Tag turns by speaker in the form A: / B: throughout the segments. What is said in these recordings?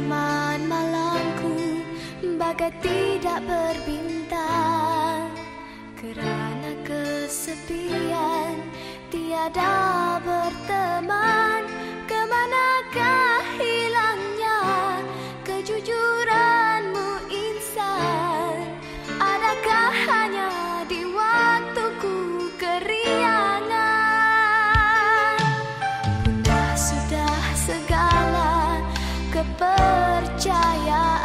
A: taman malamku bagai tidak berbintang. Kerana kesepian tiada berteman. kepercayaan.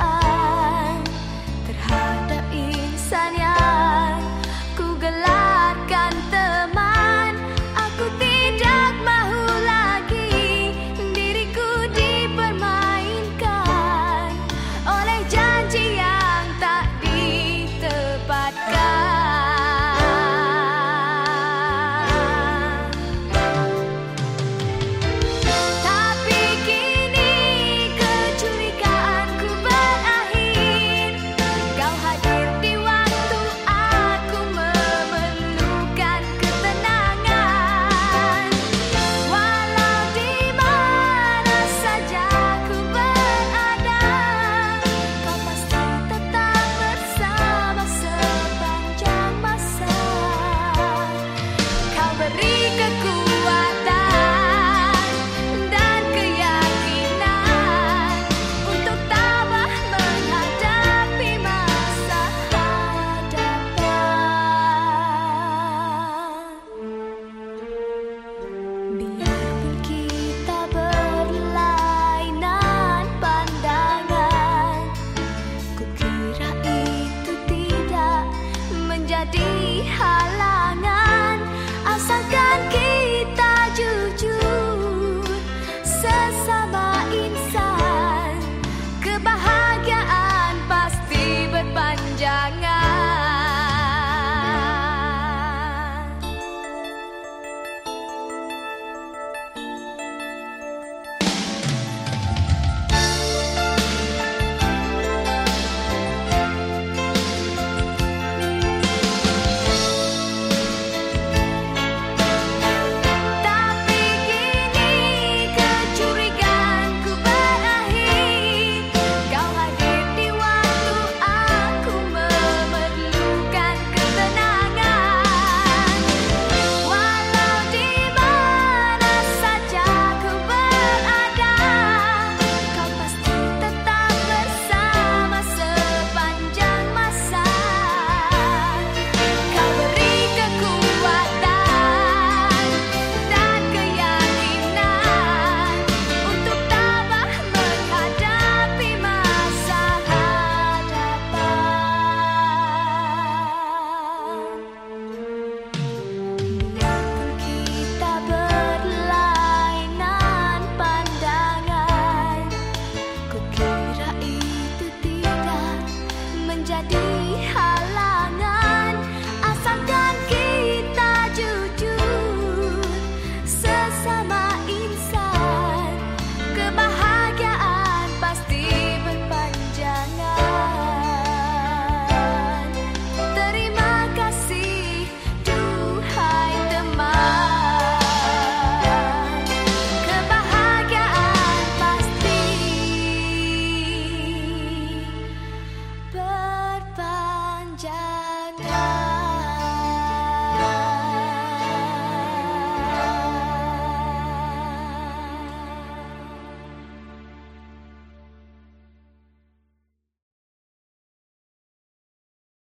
A: high.